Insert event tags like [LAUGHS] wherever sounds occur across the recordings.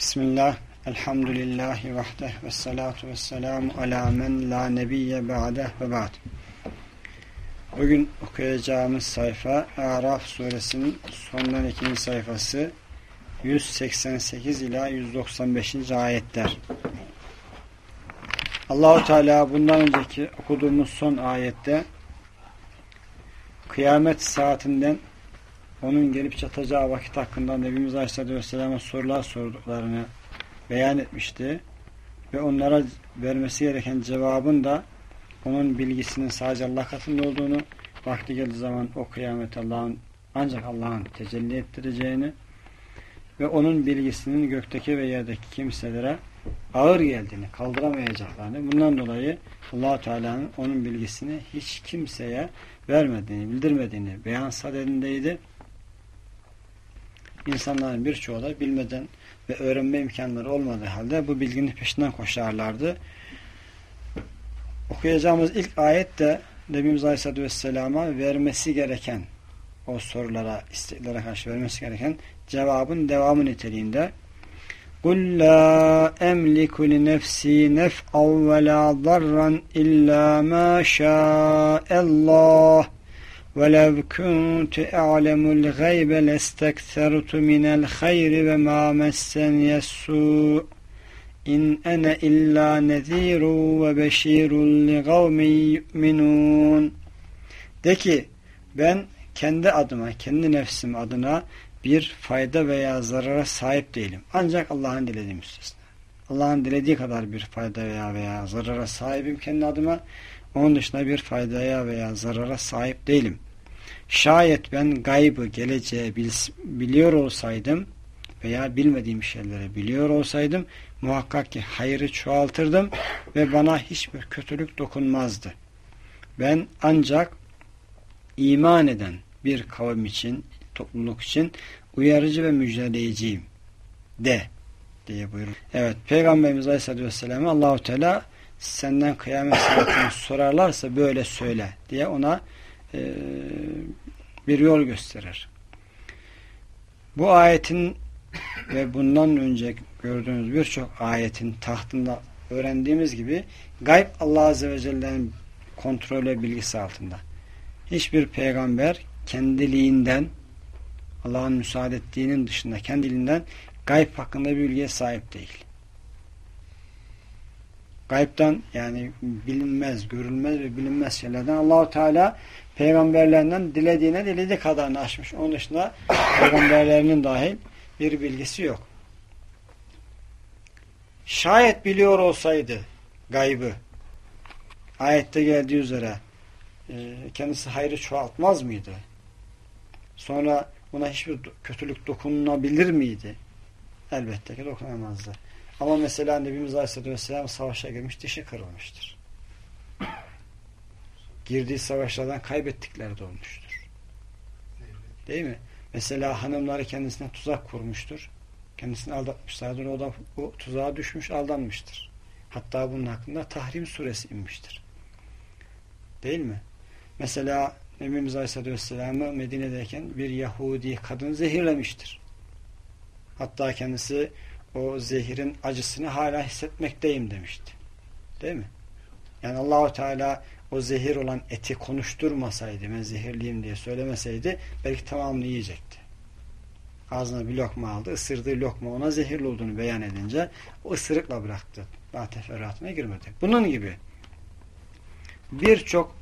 Bismillah, elhamdülillahi vahdeh ve salatu ve selamu ala men la nebiyye ba'deh ve ba'd. Bugün okuyacağımız sayfa Araf suresinin sondan ikinci sayfası 188 ila 195. ayetler. Allahu Teala bundan önceki okuduğumuz son ayette kıyamet saatinden onun gelip çatacağı vakit hakkında Nebimiz Aleyhisselatü Vesselam'a sorular sorduklarını beyan etmişti. Ve onlara vermesi gereken cevabın da onun bilgisinin sadece Allah katında olduğunu, vakti geldiği zaman o kıyamet Allah'ın ancak Allah'ın tecelli ettireceğini ve onun bilgisinin gökteki ve yerdeki kimselere ağır geldiğini, kaldıramayacaklarını, bundan dolayı allah Teala'nın onun bilgisini hiç kimseye vermediğini, bildirmediğini beyan sadedindeydi insanların birçoğu da bilmeden ve öğrenme imkanları olmadığı halde bu bilginin peşinden koşarlardı. Okuyacağımız ilk ayet de Nebimiz Aleyhisselatü Vesselam'a vermesi gereken o sorulara, isteklere karşı vermesi gereken cevabın devamı niteliğinde قُلْ لَا أَمْلِكُ لِنَفْسِي نَفْعًا وَلَا ضَرًّا إِلَّا مَا شَاءَ اللّٰهِ وَلَوْ كُنْتُ أَعْلَمُ الْغَيْبَ لَاسْتَكْثَرْتُ مِنَ الْخَيْرِ وَمَا مَسَّنِيَ السُّوءُ إِنْ أَنَا إِلَّا نَذِيرٌ وَبَشِيرٌ لِقَوْمٍ يُؤْمِنُونَ De ki ben kendi adıma, kendi nefsim adına bir fayda veya zarara sahip değilim. Ancak Allah'ın dilediği müstesna. Allah'ın dilediği kadar bir fayda veya veya zarara sahibim kendi adıma. Onun dışında bir faydaya veya zarara sahip değilim. Şayet ben gaybı, geleceği biliyor olsaydım veya bilmediğim şeyleri biliyor olsaydım muhakkak ki hayrı çoğaltırdım ve bana hiçbir kötülük dokunmazdı. Ben ancak iman eden bir kavim için, topluluk için uyarıcı ve müjdeleyiciyim de diye buyurur. Evet Peygamberimiz Aleyhisselatü Vesselam'a Allahu Teala senden kıyamet saatini [LAUGHS] sorarlarsa böyle söyle diye ona e, bir yol gösterir. Bu ayetin ve bundan önce gördüğümüz birçok ayetin tahtında öğrendiğimiz gibi gayb Allah Azze ve Celle'nin kontrolü bilgisi altında. Hiçbir peygamber kendiliğinden Allah'ın müsaade ettiğinin dışında kendiliğinden gayb hakkında bir bilgiye sahip değil. Gaybtan yani bilinmez, görülmez ve bilinmez şeylerden Allahu Teala peygamberlerinden dilediğine dilediği kadarını açmış. Onun dışında [COUGHS] peygamberlerinin dahil bir bilgisi yok. Şayet biliyor olsaydı gaybı ayette geldiği üzere e, kendisi hayrı çoğaltmaz mıydı? Sonra buna hiçbir kötülük dokunulabilir miydi? Elbette ki dokunamazdı. Ama mesela Nebimiz Aleyhisselatü Vesselam savaşa girmiş, dişi kırılmıştır. Girdiği savaşlardan kaybettikleri de olmuştur. Değil mi? Mesela hanımları kendisine tuzak kurmuştur. Kendisini aldatmışlardır. O da o tuzağa düşmüş, aldanmıştır. Hatta bunun hakkında Tahrim suresi inmiştir. Değil mi? Mesela Nebimiz Aleyhisselatü Vesselam'ı Medine'deyken bir Yahudi kadın zehirlemiştir. Hatta kendisi o zehirin acısını hala hissetmekteyim demişti. Değil mi? Yani Allahu Teala o zehir olan eti konuşturmasaydı, ben zehirliyim diye söylemeseydi belki tamamını yiyecekti. Ağzına bir lokma aldı, ısırdığı lokma ona zehirli olduğunu beyan edince o ısırıkla bıraktı. Daha teferruatına girmedi. Bunun gibi birçok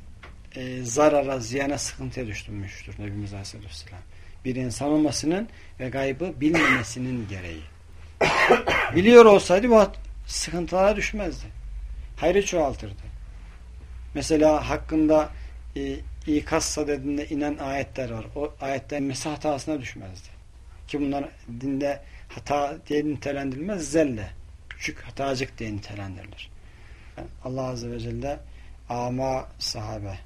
e, zarara, ziyana, sıkıntıya düştürmüştür Nebimiz Aleyhisselam. Bir insan olmasının ve gaybı bilmemesinin gereği. Biliyor olsaydı bu sıkıntılara düşmezdi. Hayrı çoğaltırdı. Mesela hakkında e, ikaz sadedinde inen ayetler var. O ayetlerin mesah hatasına düşmezdi. Ki bunlar dinde hata diye nitelendirilmez. Zelle. Küçük hatacık diye nitelendirilir. Yani Allah Azze ve Celle ama sahabe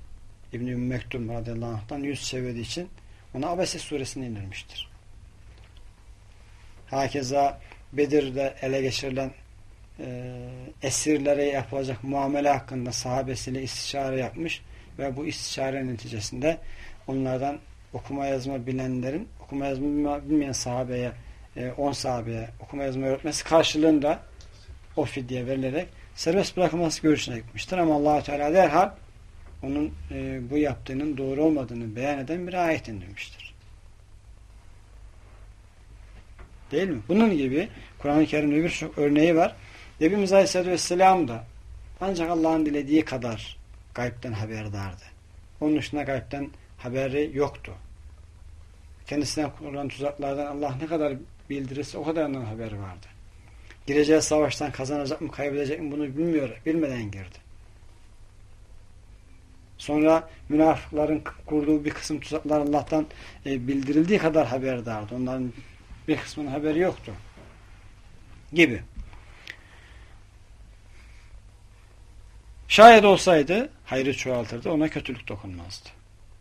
İbn-i Mektum radıyallahu anh'tan yüz çevirdiği için ona Abese suresini indirmiştir. Hakeza Bedir'de ele geçirilen e, esirlere yapılacak muamele hakkında sahabesiyle istişare yapmış ve bu istişare neticesinde onlardan okuma yazma bilenlerin okuma yazma bilmeyen sahabeye 10 e, sahabeye okuma yazma öğretmesi karşılığında o fidye verilerek serbest bırakılması görüşüne gitmiştir. Ama allah Teala derhal onun e, bu yaptığının doğru olmadığını beyan eden bir ayet indirmiştir. Değil mi? Bunun gibi Kur'an-ı Kerim'de birçok örneği var. Nebimiz Aleyhisselatü Vesselam da ancak Allah'ın dilediği kadar gaybden haberdardı. Onun dışında gaybden haberi yoktu. Kendisine kurulan tuzaklardan Allah ne kadar bildirirse o kadarından haberi vardı. Gireceği savaştan kazanacak mı kaybedecek mi bunu bilmiyor, bilmeden girdi. Sonra münafıkların kurduğu bir kısım tuzaklar Allah'tan e, bildirildiği kadar haberdardı. Onların bir kısmının haberi yoktu. Gibi. Şayet olsaydı hayrı çoğaltırdı, ona kötülük dokunmazdı.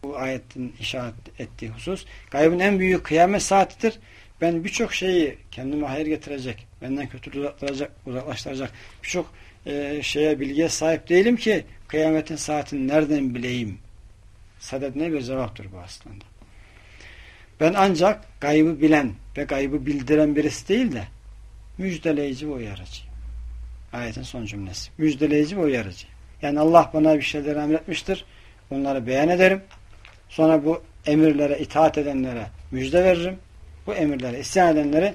Bu ayetin işaret ettiği husus, gaybın en büyük kıyamet saatidir. Ben birçok şeyi kendime hayır getirecek, benden kötülük uzaklaştıracak, birçok e, şeye bilgiye sahip değilim ki kıyametin saatini nereden bileyim? Sadedine bir cevaptır bu aslında. Ben ancak gaybı bilen ve gaybı bildiren birisi değil de müjdeleyici ve uyarıcıyım. Ayetin son cümlesi. Müjdeleyici ve uyarıcı. Yani Allah bana bir şeyler emretmiştir. Onları beyan ederim. Sonra bu emirlere itaat edenlere müjde veririm. Bu emirlere isyan edenleri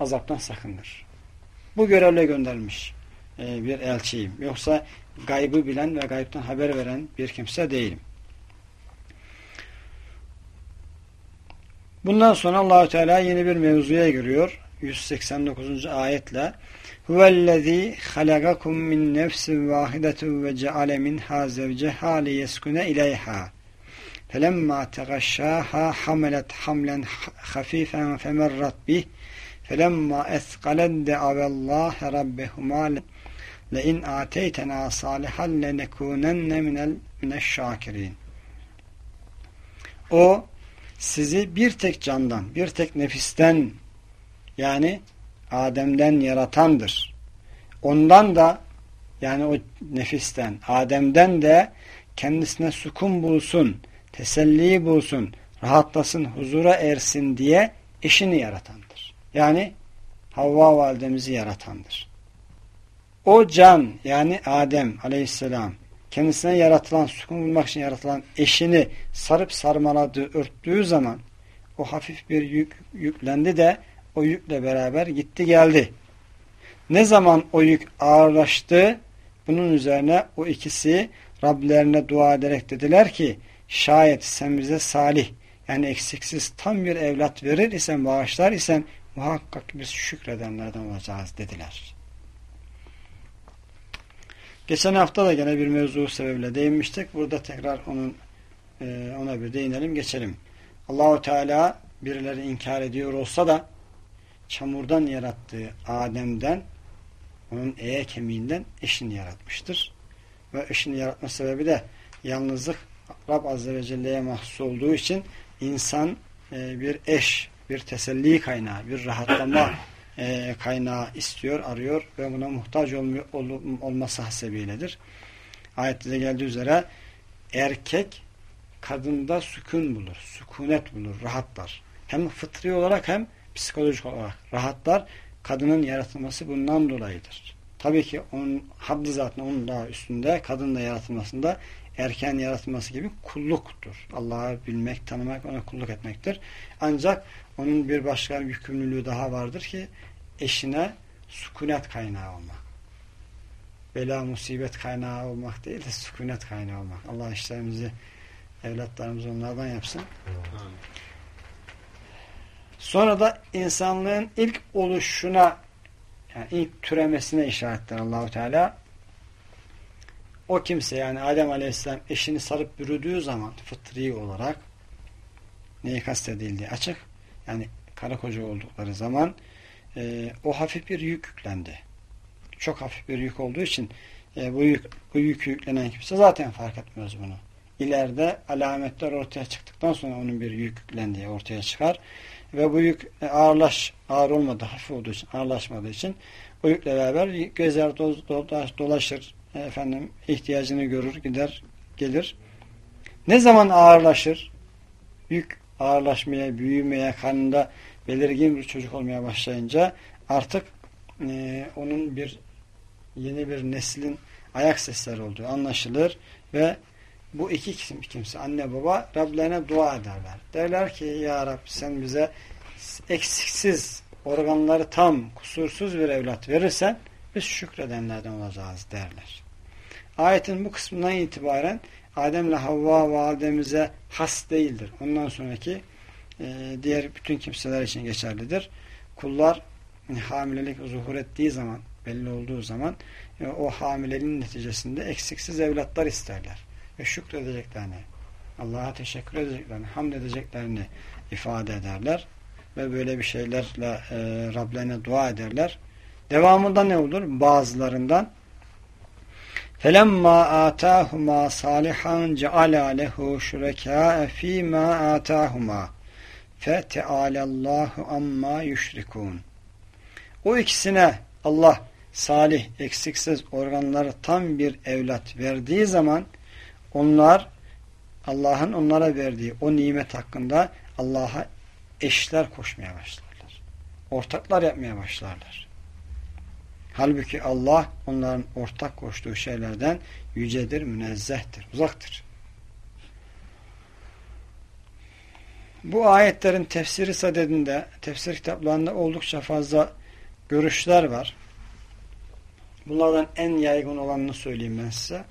azaptan sakındır. Bu görevle gönderilmiş e, bir elçiyim. Yoksa gaybı bilen ve gaybtan haber veren bir kimse değilim. Bundan sonra Allahü Teala yeni bir mevzuya giriyor. 189. ayetle Huvellezî halagakum min nefsin vâhidetin ve ceale minhâ zevceha liyeskune ileyhâ felemma tegaşşâhâ hamelet hamlen hafîfen femerrat bih felemma esqalet de'avellâhe rabbehumâ le in ateytena salihan lenekunenne minel mineşşâkirin O sizi bir tek candan, bir tek nefisten yani Adem'den yaratandır. Ondan da yani o nefisten, Adem'den de kendisine sukun bulsun, teselli bulsun, rahatlasın, huzura ersin diye eşini yaratandır. Yani Havva validemizi yaratandır. O can yani Adem aleyhisselam kendisine yaratılan, sukun bulmak için yaratılan eşini sarıp sarmaladığı, örttüğü zaman o hafif bir yük yüklendi de o yükle beraber gitti geldi. Ne zaman o yük ağırlaştı bunun üzerine o ikisi Rablerine dua ederek dediler ki şayet sen bize salih yani eksiksiz tam bir evlat verir isen bağışlar isen muhakkak biz şükredenlerden olacağız dediler. Geçen hafta da gene bir mevzu sebebiyle değinmiştik. Burada tekrar onun e, ona bir değinelim geçelim. Allahu Teala birileri inkar ediyor olsa da çamurdan yarattığı Adem'den onun eye kemiğinden eşini yaratmıştır. Ve eşini yaratma sebebi de yalnızlık Rab Azze ve Celle'ye mahsus olduğu için insan e, bir eş, bir teselli kaynağı, bir rahatlama e, kaynağı istiyor, arıyor ve buna muhtaç olmuyor, ol, olması hasebiyledir. Ayette de geldiği üzere erkek kadında sükun bulur, sükunet bulur, rahatlar. Hem fıtri olarak hem psikolojik olarak rahatlar. Kadının yaratılması bundan dolayıdır. Tabii ki onun haddi zaten onun daha üstünde kadın da yaratılmasında erken yaratılması gibi kulluktur. Allah'ı bilmek, tanımak, ona kulluk etmektir. Ancak onun bir başka yükümlülüğü daha vardır ki eşine sükunet kaynağı olmak. Bela musibet kaynağı olmak değil de sükunet kaynağı olmak. Allah işlerimizi, evlatlarımızı onlardan yapsın. Sonra da insanlığın ilk oluşuna yani ilk türemesine işaretler Allahu Teala. O kimse yani Adem Aleyhisselam eşini sarıp bürüdüğü zaman fıtri olarak neyi kastedildiği açık. Yani karı koca oldukları zaman e, o hafif bir yük yüklendi. Çok hafif bir yük olduğu için e, bu yük bu yük yüklenen kimse zaten fark etmez bunu. İleride alametler ortaya çıktıktan sonra onun bir yük yüklendiği ortaya çıkar. Ve bu yük e, ağırlaş, ağır olmadı, hafif olduğu için, ağırlaşmadığı için o yükle beraber gezer, dolaşır, efendim ihtiyacını görür, gider, gelir. Ne zaman ağırlaşır? Yük ağırlaşmaya, büyümeye, kanında belirgin bir çocuk olmaya başlayınca artık e, onun bir yeni bir neslin ayak sesleri olduğu anlaşılır ve bu iki kimse anne baba Rablerine dua ederler. Derler ki ya Rab sen bize eksiksiz organları tam kusursuz bir evlat verirsen biz şükredenlerden olacağız derler. Ayetin bu kısmından itibaren Adem ile Havva validemize has değildir. Ondan sonraki e, diğer bütün kimseler için geçerlidir. Kullar hamilelik zuhur ettiği zaman, belli olduğu zaman e, o hamileliğin neticesinde eksiksiz evlatlar isterler Ve şükredeceklerini, Allah'a teşekkür edeceklerini, hamd edeceklerini ifade ederler. Ve böyle bir şeylerle e, Rablerine dua ederler. Devamında ne olur? Bazılarından فَلَمَّا آتَاهُمَا صَالِحًا جَعَلَا لَهُ شُرَكَاءَ ف۪ي مَا آتَاهُمَا فَتَعَالَ اللّٰهُ amma يُشْرِكُونَ O ikisine Allah salih, eksiksiz organları tam bir evlat verdiği zaman onlar Allah'ın onlara verdiği o nimet hakkında Allah'a eşler koşmaya başlarlar. Ortaklar yapmaya başlarlar. Halbuki Allah onların ortak koştuğu şeylerden yücedir, münezzehtir, uzaktır. Bu ayetlerin tefsiri sadedinde, tefsir kitaplarında oldukça fazla görüşler var. Bunlardan en yaygın olanını söyleyeyim ben size.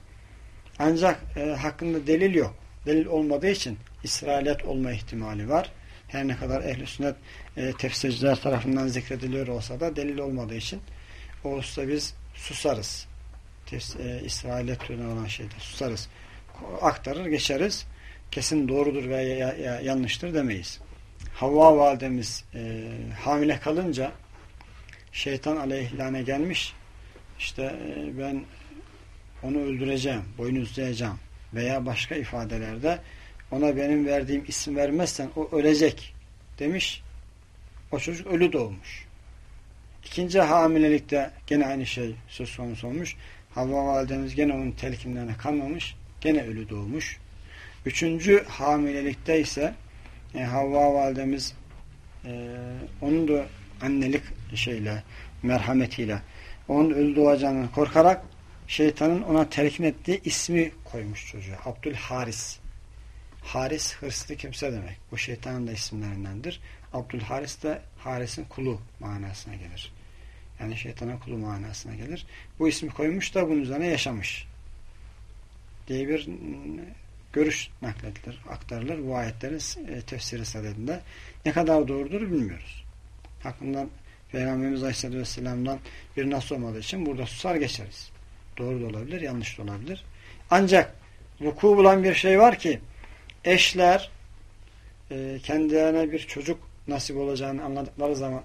Ancak e, hakkında delil yok. Delil olmadığı için İsrailet olma ihtimali var. Her ne kadar ehl-i sünnet e, tefsirciler tarafından zikrediliyor olsa da delil olmadığı için o biz susarız. E, İsrailiyet türüne olan şeyde susarız. Aktarır geçeriz. Kesin doğrudur veya ya, ya, yanlıştır demeyiz. Havva validemiz e, hamile kalınca şeytan aleyhilane gelmiş işte e, ben onu öldüreceğim, boynuzlayacağım veya başka ifadelerde ona benim verdiğim isim vermezsen o ölecek demiş. O çocuk ölü doğmuş. İkinci hamilelikte gene aynı şey söz konusu olmuş. Havva validemiz gene onun telkinlerine kanmamış. Gene ölü doğmuş. Üçüncü hamilelikte ise e, Havva validemiz e, onun da annelik şeyle, merhametiyle onun ölü doğacağını korkarak şeytanın ona telkin ettiği ismi koymuş çocuğa. Abdülharis. Haris hırslı kimse demek. Bu şeytanın da isimlerindendir. Abdülharis de Haris'in kulu manasına gelir. Yani şeytana kulu manasına gelir. Bu ismi koymuş da bunun üzerine yaşamış. Diye bir görüş nakledilir, aktarılır bu ayetlerin e, tefsiri sadedinde. Ne kadar doğrudur bilmiyoruz. Hakkından Peygamberimiz Aleyhisselatü Vesselam'dan bir nasıl olmadığı için burada susar geçeriz. Doğru da olabilir, yanlış da olabilir. Ancak vuku bulan bir şey var ki eşler e, kendilerine bir çocuk nasip olacağını anladıkları zaman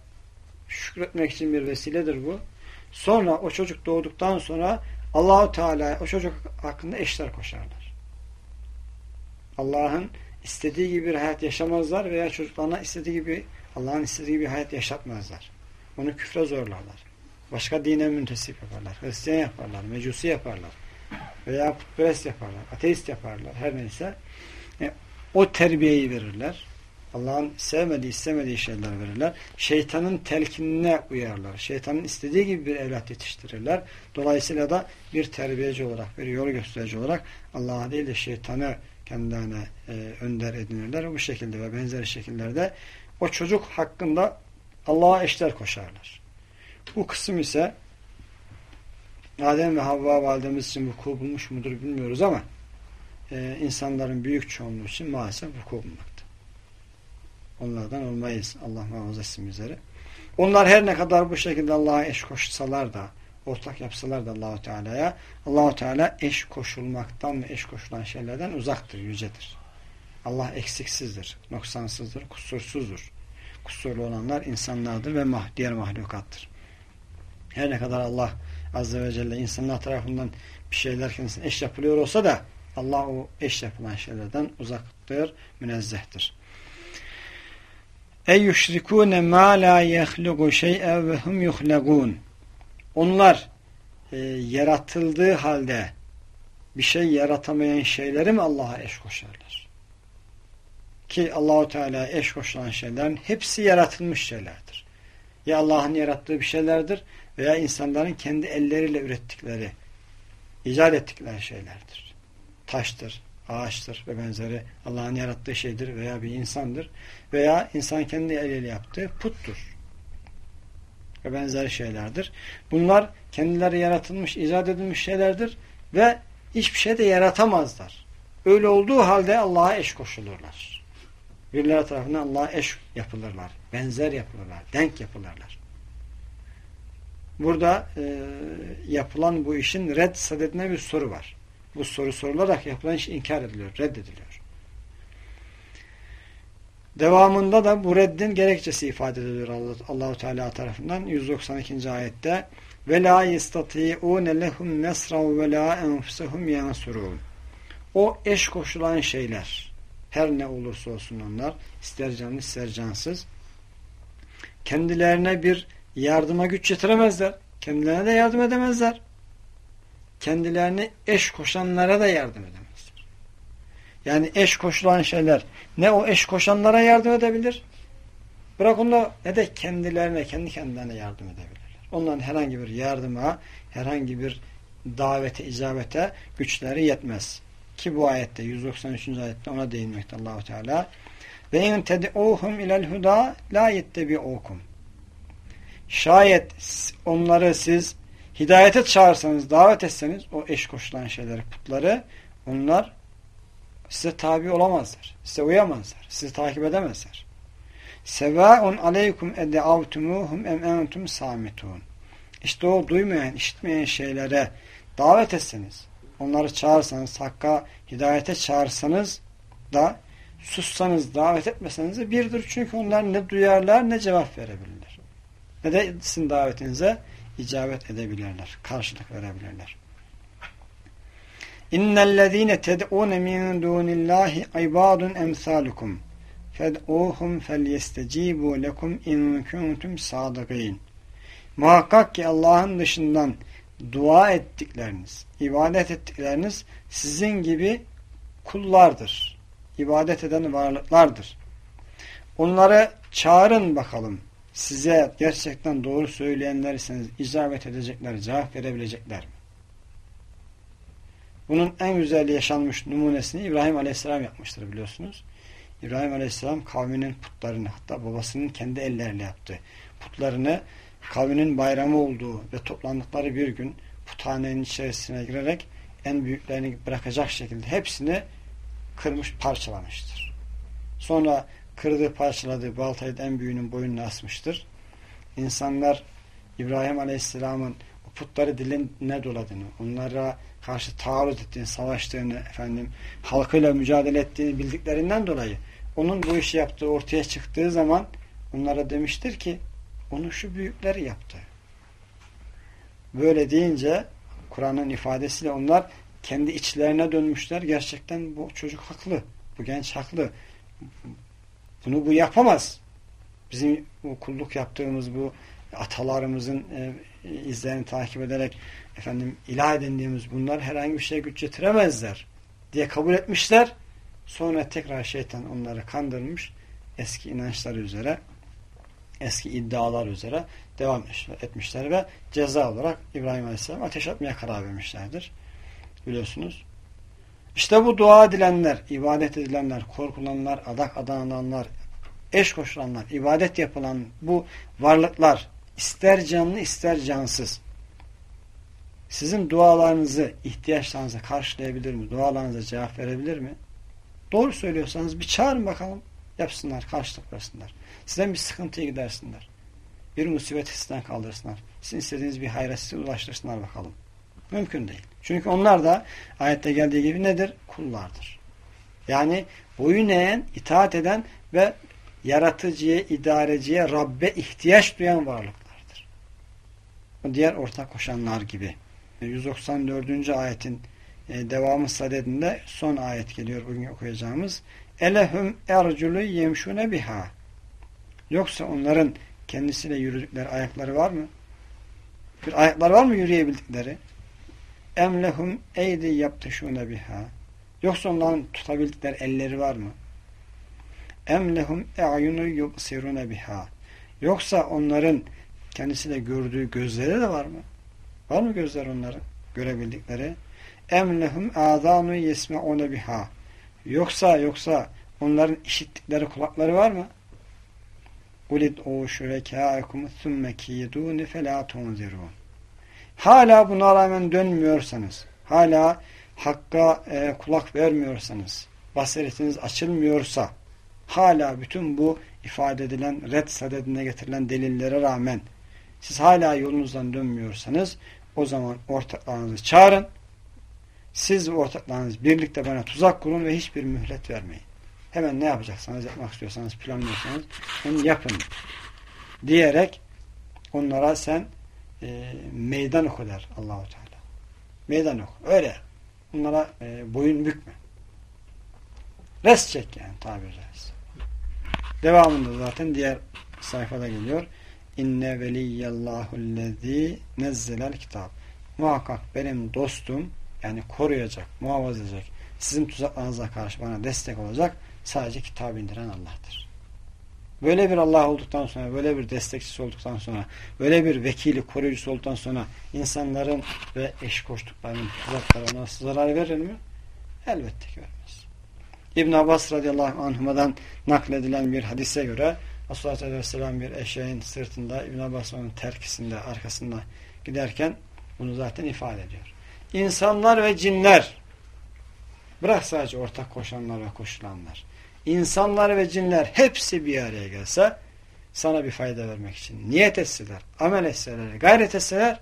şükretmek için bir vesiledir bu. Sonra o çocuk doğduktan sonra Allahu Teala o çocuk hakkında eşler koşarlar. Allah'ın istediği gibi bir hayat yaşamazlar veya çocuklarına istediği gibi Allah'ın istediği bir hayat yaşatmazlar. Onu küfre zorlarlar. Başka dine müntesip yaparlar. Hristiyan yaparlar. Mecusi yaparlar. Veya putperest yaparlar. Ateist yaparlar. Her neyse. E, o terbiyeyi verirler. Allah'ın sevmediği, istemediği şeyler verirler. Şeytanın telkinine uyarlar. Şeytanın istediği gibi bir evlat yetiştirirler. Dolayısıyla da bir terbiyeci olarak, bir yol gösterici olarak Allah'a değil de şeytanı kendilerine e, önder edinirler. Bu şekilde ve benzeri şekillerde o çocuk hakkında Allah'a eşler koşarlar. Bu kısım ise Adem ve Havva validemiz için vuku bulmuş mudur bilmiyoruz ama e, insanların büyük çoğunluğu için maalesef vuku bulmakta. Onlardan olmayız. Allah muhafaza etsin bizleri. Onlar her ne kadar bu şekilde Allah'a eş koşsalar da ortak yapsalar da Allahu Teala'ya Allahu Teala eş koşulmaktan ve eş koşulan şeylerden uzaktır, yücedir. Allah eksiksizdir, noksansızdır, kusursuzdur. Kusurlu olanlar insanlardır ve diğer mahlukattır. Her ne kadar Allah Azze ve Celle insanlar tarafından bir şeyler kendisine eş yapılıyor olsa da Allah o eş yapılan şeylerden uzaktır, münezzehtir. Ey yüşrikûne mâ lâ yehlugu şey'e ve hum yuhlegûn. Onlar e, yaratıldığı halde bir şey yaratamayan şeyleri mi Allah'a eş koşarlar? ki Allahu Teala eş koşulan şeylerin hepsi yaratılmış şeylerdir. Ya Allah'ın yarattığı bir şeylerdir veya insanların kendi elleriyle ürettikleri, icat ettikleri şeylerdir. Taştır, ağaçtır ve benzeri Allah'ın yarattığı şeydir veya bir insandır veya insan kendi eliyle yaptığı puttur ve benzeri şeylerdir. Bunlar kendileri yaratılmış, icat edilmiş şeylerdir ve hiçbir şey de yaratamazlar. Öyle olduğu halde Allah'a eş koşulurlar. Birileri tarafından Allah'a eş yapılırlar. Benzer yapılırlar. Denk yapılırlar. Burada e, yapılan bu işin red sadedine bir soru var. Bu soru sorularak yapılan iş inkar ediliyor, reddediliyor. Devamında da bu reddin gerekçesi ifade ediliyor Allah, Allahu Teala tarafından 192. ayette ve la yestati'un lehum nesra ve la enfusuhum yansurun. O eş koşulan şeyler her ne olursa olsun onlar ister canlı ister cansız kendilerine bir yardıma güç yetiremezler. Kendilerine de yardım edemezler. Kendilerini eş koşanlara da yardım edemezler. Yani eş koşulan şeyler ne o eş koşanlara yardım edebilir bırak onu ne de kendilerine kendi kendilerine yardım edebilirler. Onların herhangi bir yardıma herhangi bir davete, icabete güçleri yetmez. Ki bu ayette 193. ayette ona değinmekte Allahu Teala. Ve in ted'uhum ilel huda la yettebi'ukum. Şayet onları siz hidayete çağırsanız, davet etseniz o eş koşulan şeyleri, putları onlar size tabi olamazlar. Size uyamazlar. Sizi takip edemezler. Sevaun aleykum ed'avtumuhum em entum samitun. İşte o duymayan, işitmeyen şeylere davet etseniz, onları çağırsanız, hakka, hidayete çağırsanız da sussanız, davet etmeseniz de birdir. Çünkü onlar ne duyarlar ne cevap verebilirler. Ne de sizin davetinize icabet edebilirler, karşılık verebilirler. İnnellezîne ted'ûne min dûnillâhi ibâdun emsâlukum fed'ûhum felyestecîbû lekum in kuntum sâdıgîn. Muhakkak ki Allah'ın dışından dua ettikleriniz, ibadet ettikleriniz sizin gibi kullardır. İbadet eden varlıklardır. Onları çağırın bakalım. Size gerçekten doğru söyleyenlerseniz icabet edecekler, cevap verebilecekler mi? Bunun en güzel yaşanmış numunesini İbrahim Aleyhisselam yapmıştır biliyorsunuz. İbrahim Aleyhisselam kavminin putlarını hatta babasının kendi elleriyle yaptı. Putlarını kavminin bayramı olduğu ve toplandıkları bir gün puthanenin içerisine girerek en büyüklerini bırakacak şekilde hepsini kırmış parçalamıştır. Sonra kırdığı parçaladığı baltayı en büyüğünün boynuna asmıştır. İnsanlar İbrahim Aleyhisselam'ın putları diline doladığını, onlara karşı taarruz ettiğini, savaştığını, efendim halkıyla mücadele ettiğini bildiklerinden dolayı onun bu işi yaptığı ortaya çıktığı zaman onlara demiştir ki onu şu büyükleri yaptı. Böyle deyince Kur'an'ın ifadesiyle onlar kendi içlerine dönmüşler. Gerçekten bu çocuk haklı. Bu genç haklı. Bunu bu yapamaz. Bizim bu kulluk yaptığımız bu atalarımızın e, izlerini takip ederek efendim ilah edindiğimiz bunlar herhangi bir şeye güç getiremezler diye kabul etmişler. Sonra tekrar şeytan onları kandırmış eski inançları üzere eski iddialar üzere devam etmişler ve ceza olarak İbrahim Aleyhisselam ateş atmaya karar vermişlerdir. Biliyorsunuz. İşte bu dua edilenler, ibadet edilenler, korkulanlar, adak adananlar, eş koşulanlar, ibadet yapılan bu varlıklar ister canlı ister cansız sizin dualarınızı, ihtiyaçlarınızı karşılayabilir mi? Dualarınıza cevap verebilir mi? Doğru söylüyorsanız bir çağırın bakalım. Yapsınlar, karşılık versinler. Sizden bir sıkıntıyı gidersinler. Bir musibet hissinden kaldırsınlar. Sizin istediğiniz bir hayra size ulaştırsınlar bakalım. Mümkün değil. Çünkü onlar da ayette geldiği gibi nedir? Kullardır. Yani boyun eğen, itaat eden ve yaratıcıya, idareciye, Rabbe ihtiyaç duyan varlıklardır. Diğer ortak koşanlar gibi. 194. ayetin e, devamı sadedinde son ayet geliyor bugün okuyacağımız. Elehum erculü yemşune biha. Yoksa onların kendisiyle yürüdükleri ayakları var mı? Bir ayaklar var mı yürüyebildikleri? Emlehum eydi yaptışune biha. Yoksa onların tutabildikleri elleri var mı? Em lehum e'yunu yubsirune biha. Yoksa onların kendisiyle gördüğü gözleri de var mı? Var mı gözler onların? Görebildikleri. Em lehum azanu yesme'une biha. Yoksa yoksa onların işittikleri kulakları var mı? Ulid o şurekâekum thumme kîdûni felâ tunzirûn. Hala buna rağmen dönmüyorsanız, hala hakka e, kulak vermiyorsanız, basiretiniz açılmıyorsa, hala bütün bu ifade edilen, red sadedine getirilen delillere rağmen siz hala yolunuzdan dönmüyorsanız o zaman ortaklarınızı çağırın. Siz ve ortaklarınız birlikte bana tuzak kurun ve hiçbir mühlet vermeyin. Hemen ne yapacaksanız, yapmak istiyorsanız, planlıyorsanız onu yapın. Diyerek onlara sen e, meydan oku der Allahu Teala. Meydan oku. Öyle. Onlara e, boyun bükme. Res çek yani tabiri caizse. Devamında zaten diğer sayfada geliyor. İnne veliyyallahullezî nezzelel kitab. Muhakkak benim dostum yani koruyacak, muhafaza edecek, sizin tuzaklarınıza karşı bana destek olacak sadece kitabı indiren Allah'tır. Böyle bir Allah olduktan sonra, böyle bir destekçisi olduktan sonra, böyle bir vekili, koruyucusu olduktan sonra insanların ve eş koştuklarının tuzakları ona zarar verir mi? Elbette ki vermez. İbn Abbas radıyallahu anhuma'dan nakledilen bir hadise göre Resulullah aleyhisselam bir eşeğin sırtında İbn Abbas onun terkisinde, arkasında giderken bunu zaten ifade ediyor. İnsanlar ve cinler bırak sadece ortak koşanlar ve koşulanlar insanlar ve cinler hepsi bir araya gelse sana bir fayda vermek için niyet etseler, amel etseler, gayret etseler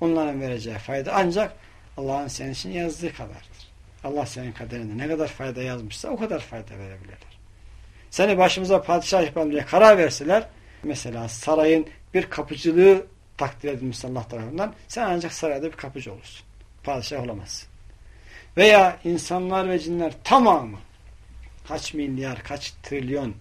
onların vereceği fayda ancak Allah'ın senin için yazdığı kadardır. Allah senin kaderinde ne kadar fayda yazmışsa o kadar fayda verebilirler. Seni başımıza padişah yapalım diye karar verseler mesela sarayın bir kapıcılığı takdir edilmiş Allah tarafından sen ancak sarayda bir kapıcı olursun. Padişah olamazsın. Veya insanlar ve cinler tamamı kaç milyar, kaç trilyon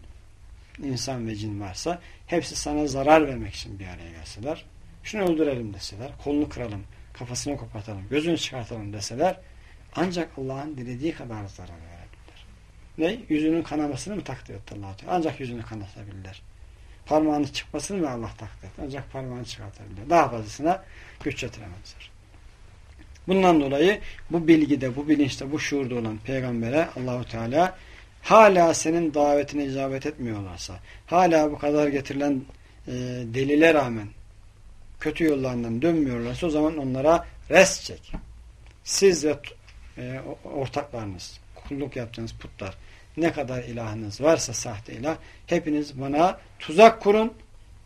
insan ve cin varsa hepsi sana zarar vermek için bir araya gelseler şunu öldürelim deseler, kolunu kıralım, kafasını kopartalım, gözünü çıkartalım deseler ancak Allah'ın dilediği kadar zarar verebilirler. Ne? Yüzünün kanamasını mı takdir etti allah Teala? Ancak yüzünü kanatabilirler. Parmağının çıkmasını mı Allah takdir etti? Ancak parmağını çıkartabilirler. Daha fazlasına güç yetiremezler. Bundan dolayı bu bilgide, bu bilinçte, bu şuurda olan peygambere Allahu Teala hala senin davetine icabet etmiyorlarsa, hala bu kadar getirilen e, delile rağmen kötü yollarından dönmüyorlarsa o zaman onlara res çek. Siz ve e, ortaklarınız, kulluk yaptığınız putlar, ne kadar ilahınız varsa sahte ilah, hepiniz bana tuzak kurun,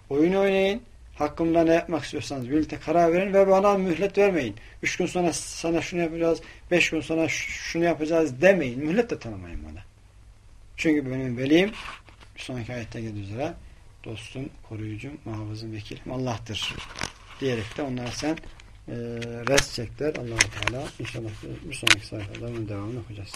oyun oynayın, hakkımda ne yapmak istiyorsanız birlikte karar verin ve bana mühlet vermeyin. Üç gün sonra sana şunu yapacağız, beş gün sonra şunu yapacağız demeyin. Mühlet de tanımayın bana. Çünkü benim velim sonraki ayette geldiği üzere dostum, koruyucum, muhafızım, vekilim Allah'tır. Diyerek de onlar sen e, rest çekler. allah Teala inşallah bir sonraki sayfada bunun devamını okuyacağız.